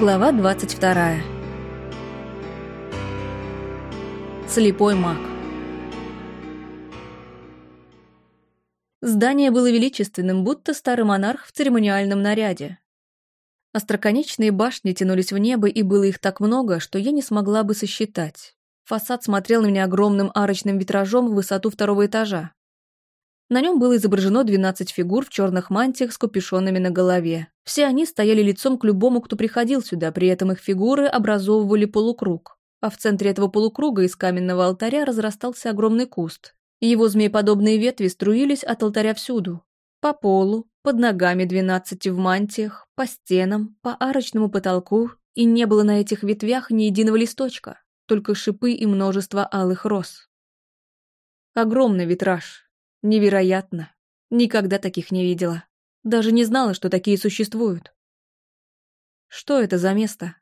Глава 22. Слепой маг. Здание было величественным, будто старый монарх в церемониальном наряде. Остроконечные башни тянулись в небо, и было их так много, что я не смогла бы сосчитать. Фасад смотрел на меня огромным арочным витражом в высоту второго этажа. На нем было изображено 12 фигур в черных мантиях с капюшонами на голове. Все они стояли лицом к любому, кто приходил сюда, при этом их фигуры образовывали полукруг. А в центре этого полукруга из каменного алтаря разрастался огромный куст. Его змееподобные ветви струились от алтаря всюду. По полу, под ногами двенадцати в мантиях, по стенам, по арочному потолку, и не было на этих ветвях ни единого листочка, только шипы и множество алых роз. Огромный витраж, Невероятно. Никогда таких не видела. Даже не знала, что такие существуют. Что это за место?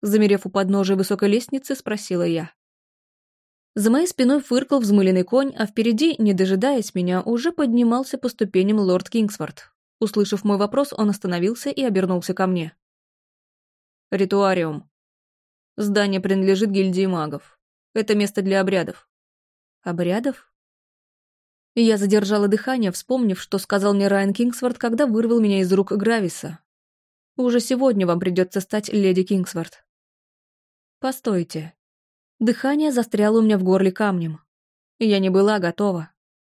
Замерев у подножия высокой лестницы, спросила я. За моей спиной фыркал взмыленный конь, а впереди, не дожидаясь меня, уже поднимался по ступеням лорд Кингсворт. Услышав мой вопрос, он остановился и обернулся ко мне. «Ритуариум. Здание принадлежит гильдии магов. Это место для обрядов». «Обрядов?» И я задержала дыхание, вспомнив, что сказал мне Райан Кингсворт, когда вырвал меня из рук Грависа. Уже сегодня вам придется стать леди Кингсворт. Постойте. Дыхание застряло у меня в горле камнем. Я не была готова.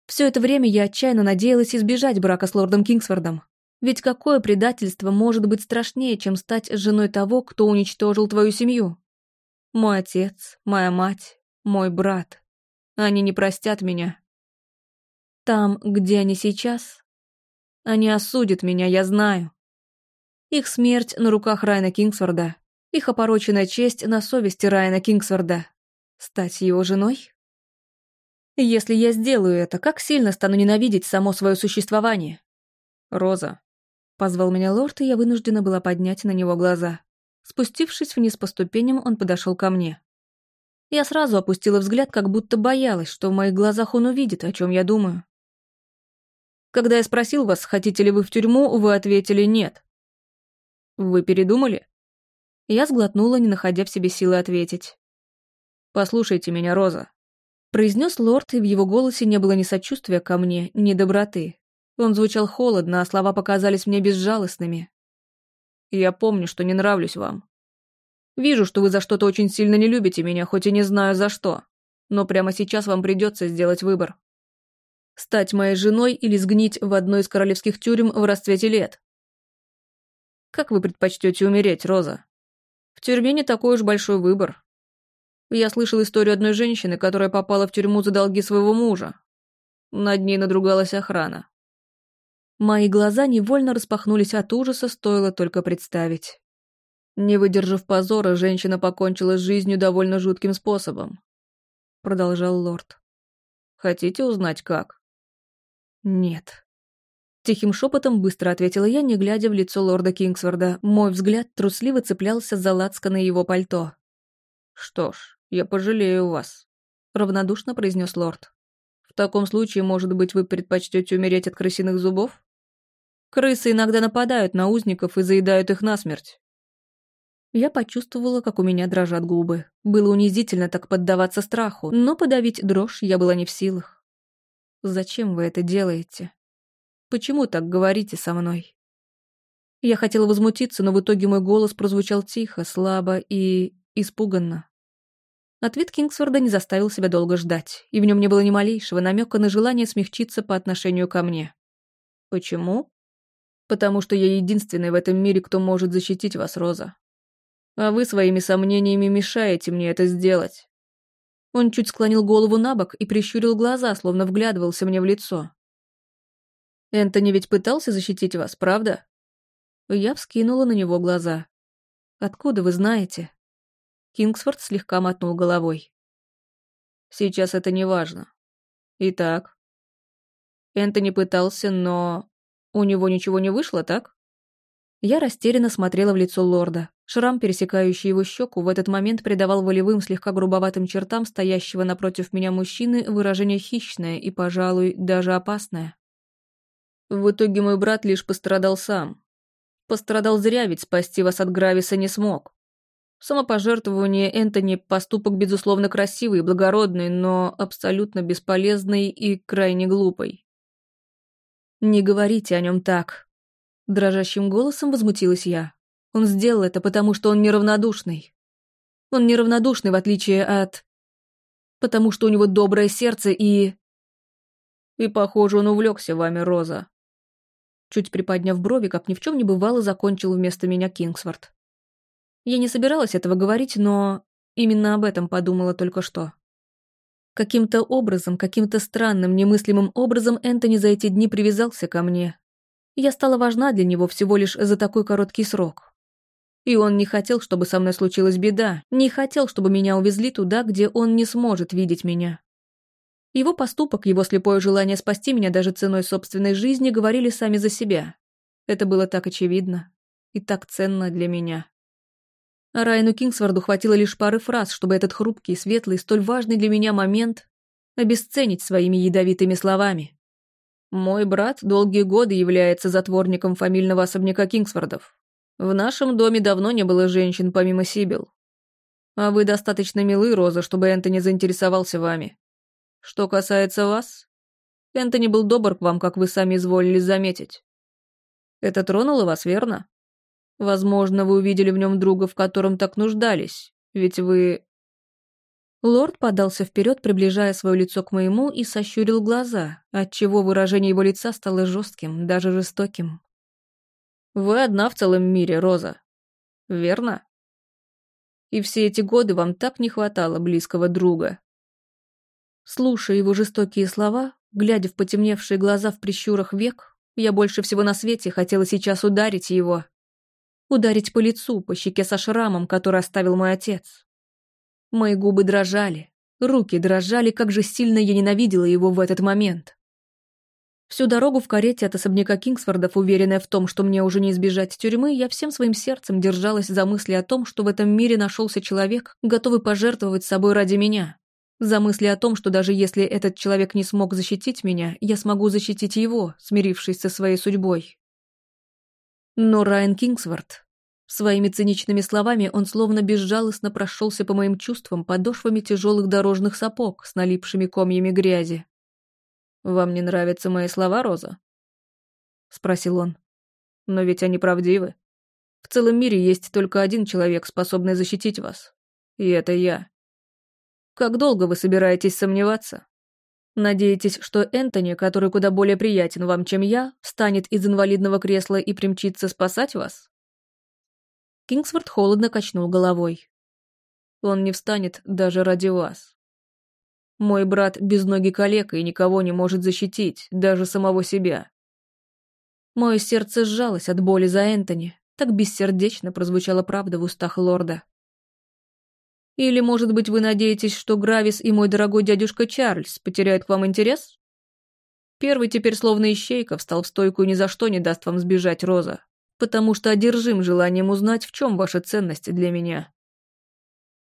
Все это время я отчаянно надеялась избежать брака с лордом Кингсвордом. Ведь какое предательство может быть страшнее, чем стать женой того, кто уничтожил твою семью? Мой отец, моя мать, мой брат. Они не простят меня. Там, где они сейчас, они осудят меня, я знаю. Их смерть на руках Райана Кингсворда, их опороченная честь на совести Райана Кингсворда. Стать его женой? Если я сделаю это, как сильно стану ненавидеть само свое существование? Роза. Позвал меня лорд, и я вынуждена была поднять на него глаза. Спустившись вниз по ступеням, он подошел ко мне. Я сразу опустила взгляд, как будто боялась, что в моих глазах он увидит, о чем я думаю. Когда я спросил вас, хотите ли вы в тюрьму, вы ответили «нет». Вы передумали? Я сглотнула, не находя в себе силы ответить. «Послушайте меня, Роза», — произнес лорд, и в его голосе не было ни сочувствия ко мне, ни доброты. Он звучал холодно, а слова показались мне безжалостными. «Я помню, что не нравлюсь вам. Вижу, что вы за что-то очень сильно не любите меня, хоть и не знаю за что. Но прямо сейчас вам придется сделать выбор. Стать моей женой или сгнить в одной из королевских тюрем в расцвете лет? Как вы предпочтете умереть, Роза? В тюрьме не такой уж большой выбор. Я слышал историю одной женщины, которая попала в тюрьму за долги своего мужа. Над ней надругалась охрана. Мои глаза невольно распахнулись от ужаса, стоило только представить. Не выдержав позора, женщина покончила с жизнью довольно жутким способом. Продолжал лорд. Хотите узнать, как? «Нет». Тихим шепотом быстро ответила я, не глядя в лицо лорда Кингсворда. Мой взгляд трусливо цеплялся за лацканы его пальто. «Что ж, я пожалею вас», — равнодушно произнес лорд. «В таком случае, может быть, вы предпочтете умереть от крысиных зубов? Крысы иногда нападают на узников и заедают их насмерть». Я почувствовала, как у меня дрожат губы. Было унизительно так поддаваться страху, но подавить дрожь я была не в силах. Зачем вы это делаете? Почему так говорите со мной? Я хотела возмутиться, но в итоге мой голос прозвучал тихо, слабо и испуганно. Ответ Кингсворда не заставил себя долго ждать, и в нем не было ни малейшего намека на желание смягчиться по отношению ко мне. Почему? Потому что я единственный в этом мире, кто может защитить вас, Роза. А вы своими сомнениями мешаете мне это сделать. Он чуть склонил голову на бок и прищурил глаза, словно вглядывался мне в лицо. «Энтони ведь пытался защитить вас, правда?» Я вскинула на него глаза. «Откуда вы знаете?» Кингсфорд слегка мотнул головой. «Сейчас это не важно. Итак...» Энтони пытался, но... У него ничего не вышло, так? Я растерянно смотрела в лицо лорда. Шрам, пересекающий его щеку, в этот момент придавал волевым, слегка грубоватым чертам стоящего напротив меня мужчины выражение хищное и, пожалуй, даже опасное. В итоге мой брат лишь пострадал сам. Пострадал зря, ведь спасти вас от Грависа не смог. Самопожертвование Энтони – поступок, безусловно, красивый и благородный, но абсолютно бесполезный и крайне глупый. «Не говорите о нем так», – дрожащим голосом возмутилась я. «Он сделал это, потому что он неравнодушный. Он неравнодушный, в отличие от... Потому что у него доброе сердце и... И, похоже, он увлекся вами, Роза. Чуть приподняв брови, как ни в чем не бывало, закончил вместо меня Кингсворт. Я не собиралась этого говорить, но именно об этом подумала только что. Каким-то образом, каким-то странным, немыслимым образом Энтони за эти дни привязался ко мне. Я стала важна для него всего лишь за такой короткий срок. И он не хотел, чтобы со мной случилась беда, не хотел, чтобы меня увезли туда, где он не сможет видеть меня. Его поступок, его слепое желание спасти меня даже ценой собственной жизни говорили сами за себя. Это было так очевидно и так ценно для меня. А Райану Кингсворду хватило лишь пары фраз, чтобы этот хрупкий, светлый, столь важный для меня момент обесценить своими ядовитыми словами. Мой брат долгие годы является затворником фамильного особняка Кингсвордов. В нашем доме давно не было женщин, помимо Сибил. А вы достаточно милы, Роза, чтобы Энтони заинтересовался вами. Что касается вас, Энтони был добр к вам, как вы сами изволили заметить. Это тронуло вас, верно? Возможно, вы увидели в нем друга, в котором так нуждались, ведь вы... Лорд подался вперед, приближая свое лицо к моему, и сощурил глаза, отчего выражение его лица стало жестким, даже жестоким. Вы одна в целом мире, Роза. Верно? И все эти годы вам так не хватало близкого друга. Слушая его жестокие слова, глядя в потемневшие глаза в прищурах век, я больше всего на свете хотела сейчас ударить его. Ударить по лицу, по щеке со шрамом, который оставил мой отец. Мои губы дрожали, руки дрожали, как же сильно я ненавидела его в этот момент. Всю дорогу в карете от особняка Кингсфордов, уверенная в том, что мне уже не избежать тюрьмы, я всем своим сердцем держалась за мысли о том, что в этом мире нашелся человек, готовый пожертвовать собой ради меня. За мысли о том, что даже если этот человек не смог защитить меня, я смогу защитить его, смирившись со своей судьбой. Но Райан Кингсворт... Своими циничными словами он словно безжалостно прошелся по моим чувствам подошвами тяжелых дорожных сапог с налипшими комьями грязи. «Вам не нравятся мои слова, Роза?» — спросил он. «Но ведь они правдивы. В целом мире есть только один человек, способный защитить вас. И это я. Как долго вы собираетесь сомневаться? Надеетесь, что Энтони, который куда более приятен вам, чем я, встанет из инвалидного кресла и примчится спасать вас?» Кингсворт холодно качнул головой. «Он не встанет даже ради вас. Мой брат безногий калека и никого не может защитить, даже самого себя. Мое сердце сжалось от боли за Энтони. Так бессердечно прозвучала правда в устах лорда. Или, может быть, вы надеетесь, что Гравис и мой дорогой дядюшка Чарльз потеряют к вам интерес? Первый теперь словно ищейка встал в стойку и ни за что не даст вам сбежать, Роза, потому что одержим желанием узнать, в чем ваша ценность для меня.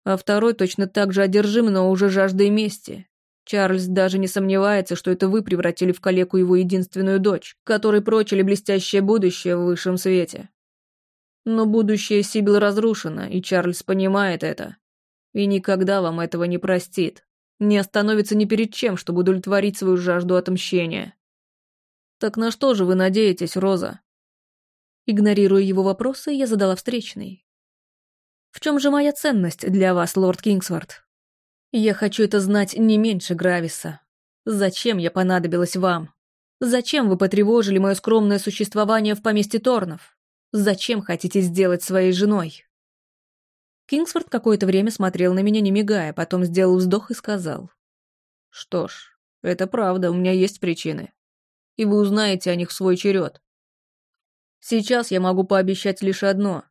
А второй точно так же одержим, но уже жаждой мести, Чарльз даже не сомневается, что это вы превратили в калеку его единственную дочь, которой прочили блестящее будущее в высшем свете. Но будущее Сибил разрушено, и Чарльз понимает это. И никогда вам этого не простит. Не остановится ни перед чем, чтобы удовлетворить свою жажду отмщения. Так на что же вы надеетесь, Роза? Игнорируя его вопросы, я задала встречный. В чем же моя ценность для вас, лорд Кингсворт? Я хочу это знать не меньше Грависа. Зачем я понадобилась вам? Зачем вы потревожили мое скромное существование в поместье Торнов? Зачем хотите сделать своей женой?» Кингсфорд какое-то время смотрел на меня, не мигая, потом сделал вздох и сказал. «Что ж, это правда, у меня есть причины. И вы узнаете о них в свой черед. Сейчас я могу пообещать лишь одно.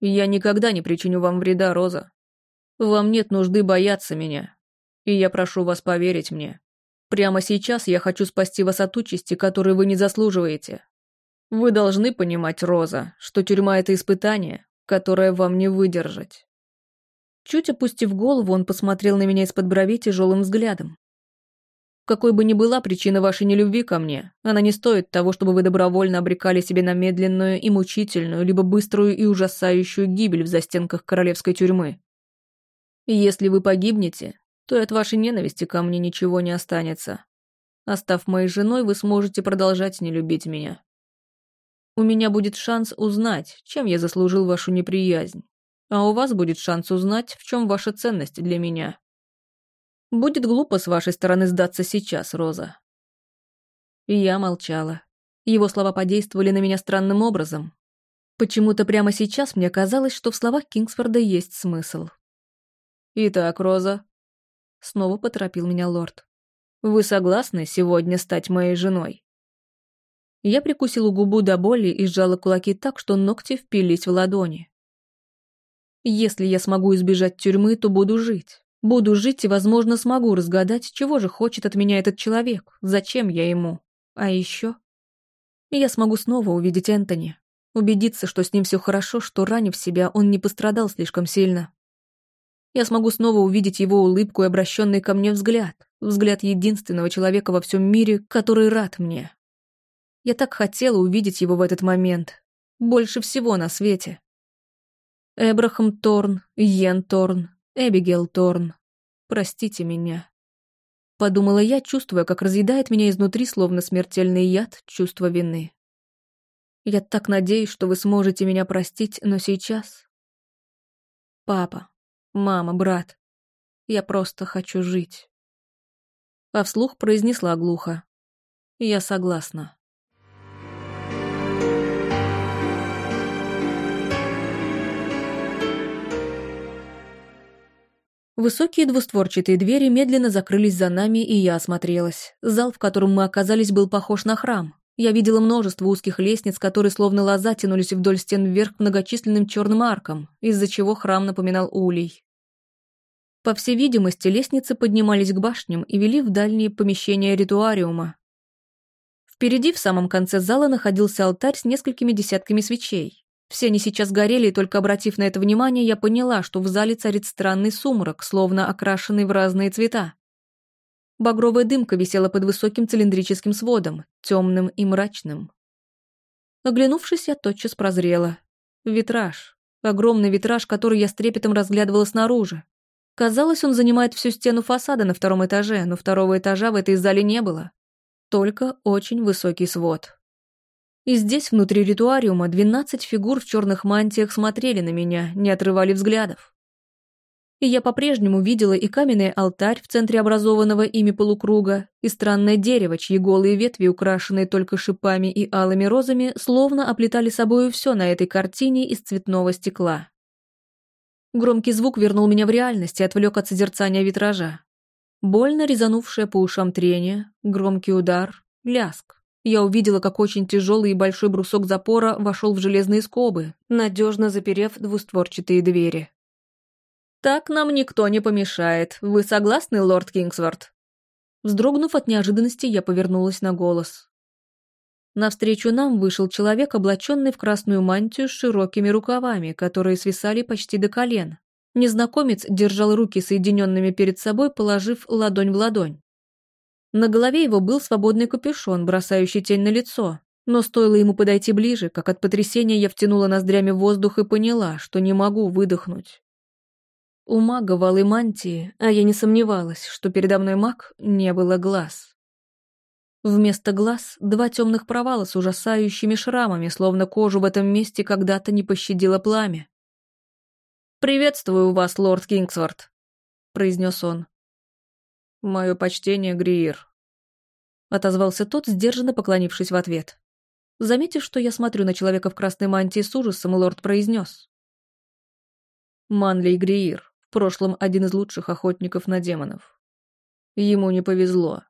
Я никогда не причиню вам вреда, Роза. Вам нет нужды бояться меня, и я прошу вас поверить мне. Прямо сейчас я хочу спасти вас от участи, которой вы не заслуживаете. Вы должны понимать, Роза, что тюрьма — это испытание, которое вам не выдержать». Чуть опустив голову, он посмотрел на меня из-под бровей тяжелым взглядом. Какой бы ни была причина вашей нелюбви ко мне, она не стоит того, чтобы вы добровольно обрекали себе на медленную и мучительную, либо быструю и ужасающую гибель в застенках королевской тюрьмы. Если вы погибнете, то и от вашей ненависти ко мне ничего не останется. Остав моей женой, вы сможете продолжать не любить меня. У меня будет шанс узнать, чем я заслужил вашу неприязнь, а у вас будет шанс узнать, в чем ваша ценность для меня. Будет глупо с вашей стороны сдаться сейчас, Роза. И я молчала. Его слова подействовали на меня странным образом. Почему-то прямо сейчас мне казалось, что в словах Кингсфорда есть смысл. «Итак, Роза», — снова поторопил меня лорд, — «вы согласны сегодня стать моей женой?» Я прикусила губу до боли и сжала кулаки так, что ногти впились в ладони. «Если я смогу избежать тюрьмы, то буду жить. Буду жить и, возможно, смогу разгадать, чего же хочет от меня этот человек, зачем я ему. А еще... Я смогу снова увидеть Энтони, убедиться, что с ним все хорошо, что, ранив себя, он не пострадал слишком сильно. Я смогу снова увидеть его улыбку и обращенный ко мне взгляд, взгляд единственного человека во всем мире, который рад мне. Я так хотела увидеть его в этот момент. Больше всего на свете. Эбрахам Торн, Йен Торн, Эбигейл Торн, простите меня. Подумала я, чувствуя, как разъедает меня изнутри, словно смертельный яд, чувство вины. Я так надеюсь, что вы сможете меня простить, но сейчас... Папа, мама, брат, я просто хочу жить. А вслух произнесла глухо. Я согласна. Высокие двустворчатые двери медленно закрылись за нами, и я осмотрелась. Зал, в котором мы оказались, был похож на храм. Я видела множество узких лестниц, которые словно лоза тянулись вдоль стен вверх к многочисленным черным аркам, из-за чего храм напоминал улей. По всей видимости, лестницы поднимались к башням и вели в дальние помещения ритуариума. Впереди, в самом конце зала, находился алтарь с несколькими десятками свечей. Все они сейчас горели, и только обратив на это внимание, я поняла, что в зале царит странный сумрак, словно окрашенный в разные цвета. Багровая дымка висела под высоким цилиндрическим сводом, темным и мрачным. Оглянувшись, я тотчас прозрела. Витраж. Огромный витраж, который я с трепетом разглядывала снаружи. Казалось, он занимает всю стену фасада на втором этаже, но второго этажа в этой зале не было. Только очень высокий свод. И здесь, внутри ритуариума, двенадцать фигур в черных мантиях смотрели на меня, не отрывали взглядов. И я по-прежнему видела и каменный алтарь в центре образованного ими полукруга, и странное дерево, чьи голые ветви, украшенные только шипами и алыми розами, словно оплетали собою все на этой картине из цветного стекла. Громкий звук вернул меня в реальность и отвлек от созерцания витража. Больно резанувшее по ушам трение, громкий удар, ляск я увидела, как очень тяжелый и большой брусок запора вошел в железные скобы, надежно заперев двустворчатые двери. «Так нам никто не помешает. Вы согласны, лорд Кингсворт?» Вздрогнув от неожиданности, я повернулась на голос. Навстречу нам вышел человек, облаченный в красную мантию с широкими рукавами, которые свисали почти до колен. Незнакомец держал руки соединенными перед собой, положив ладонь в ладонь. На голове его был свободный капюшон, бросающий тень на лицо. Но стоило ему подойти ближе, как от потрясения я втянула ноздрями воздух и поняла, что не могу выдохнуть. У мага валы мантии, а я не сомневалась, что передо мной маг не было глаз. Вместо глаз два темных провала с ужасающими шрамами, словно кожу в этом месте когда-то не пощадило пламя. «Приветствую вас, лорд Кингсворт», — произнес он. «Мое почтение, Гриир», — отозвался тот, сдержанно поклонившись в ответ. Заметив, что я смотрю на человека в красной мантии с ужасом, лорд произнес. Манли Гриир, в прошлом один из лучших охотников на демонов. Ему не повезло.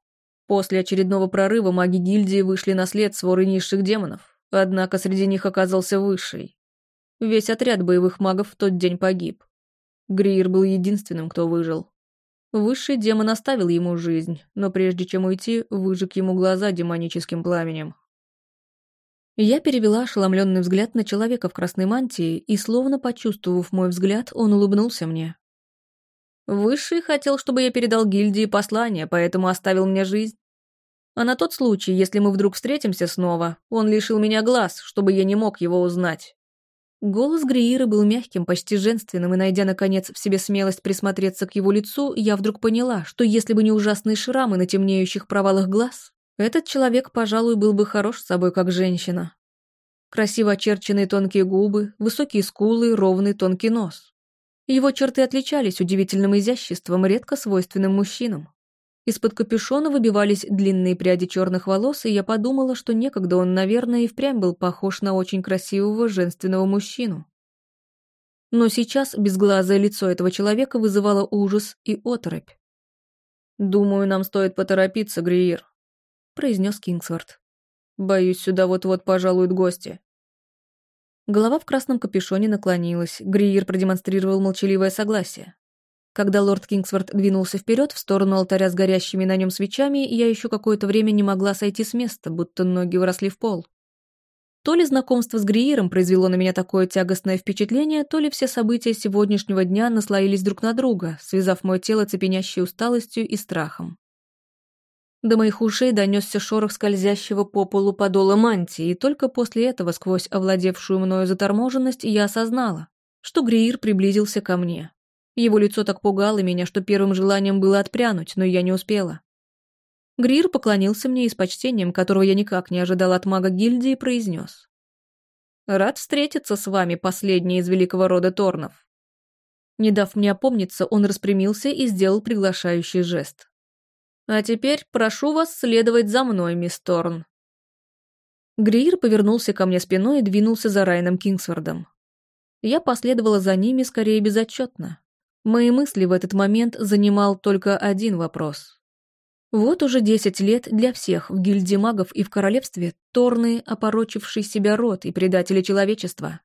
После очередного прорыва маги гильдии вышли на след своры низших демонов, однако среди них оказался высший. Весь отряд боевых магов в тот день погиб. Гриир был единственным, кто выжил. Высший демон оставил ему жизнь, но прежде чем уйти, выжег ему глаза демоническим пламенем. Я перевела ошеломленный взгляд на человека в красной мантии, и, словно почувствовав мой взгляд, он улыбнулся мне. Высший хотел, чтобы я передал гильдии послание, поэтому оставил мне жизнь. А на тот случай, если мы вдруг встретимся снова, он лишил меня глаз, чтобы я не мог его узнать. Голос Гриира был мягким, почти женственным, и, найдя, наконец, в себе смелость присмотреться к его лицу, я вдруг поняла, что если бы не ужасные шрамы на темнеющих провалах глаз, этот человек, пожалуй, был бы хорош с собой как женщина. Красиво очерченные тонкие губы, высокие скулы, ровный тонкий нос. Его черты отличались удивительным изяществом, редко свойственным мужчинам. Из-под капюшона выбивались длинные пряди черных волос, и я подумала, что некогда он, наверное, и впрямь был похож на очень красивого женственного мужчину. Но сейчас безглазое лицо этого человека вызывало ужас и оторопь. «Думаю, нам стоит поторопиться, Гриир», — произнес Кингсворт. «Боюсь, сюда вот-вот пожалуют гости». Голова в красном капюшоне наклонилась, Гриир продемонстрировал молчаливое согласие. Когда лорд Кингсворт двинулся вперед в сторону алтаря с горящими на нем свечами, я еще какое-то время не могла сойти с места, будто ноги выросли в пол. То ли знакомство с Гриером произвело на меня такое тягостное впечатление, то ли все события сегодняшнего дня наслоились друг на друга, связав мое тело цепенящей усталостью и страхом. До моих ушей донесся шорох скользящего по полу подола мантии, и только после этого, сквозь овладевшую мною заторможенность, я осознала, что Гриир приблизился ко мне. Его лицо так пугало меня, что первым желанием было отпрянуть, но я не успела. Грир поклонился мне и с почтением, которого я никак не ожидал от мага гильдии, произнес. «Рад встретиться с вами, последний из великого рода Торнов». Не дав мне опомниться, он распрямился и сделал приглашающий жест. «А теперь прошу вас следовать за мной, мисс Торн». Гриир повернулся ко мне спиной и двинулся за Райном Кингсвордом. Я последовала за ними скорее безотчетно. Мои мысли в этот момент занимал только один вопрос. Вот уже десять лет для всех в гильдии магов и в королевстве Торны, опорочивший себя род и предатели человечества.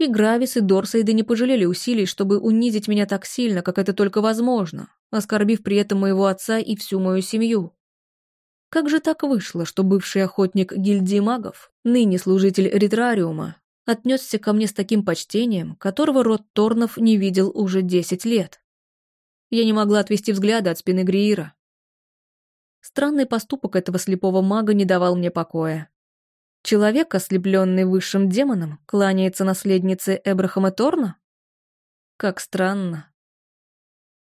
И Гравис, и Дорсейды не пожалели усилий, чтобы унизить меня так сильно, как это только возможно, оскорбив при этом моего отца и всю мою семью. Как же так вышло, что бывший охотник гильдии магов, ныне служитель ретрариума, отнесся ко мне с таким почтением, которого род Торнов не видел уже десять лет. Я не могла отвести взгляда от спины Гриира. Странный поступок этого слепого мага не давал мне покоя. Человек, ослепленный высшим демоном, кланяется наследнице Эбрахама Торна? Как странно.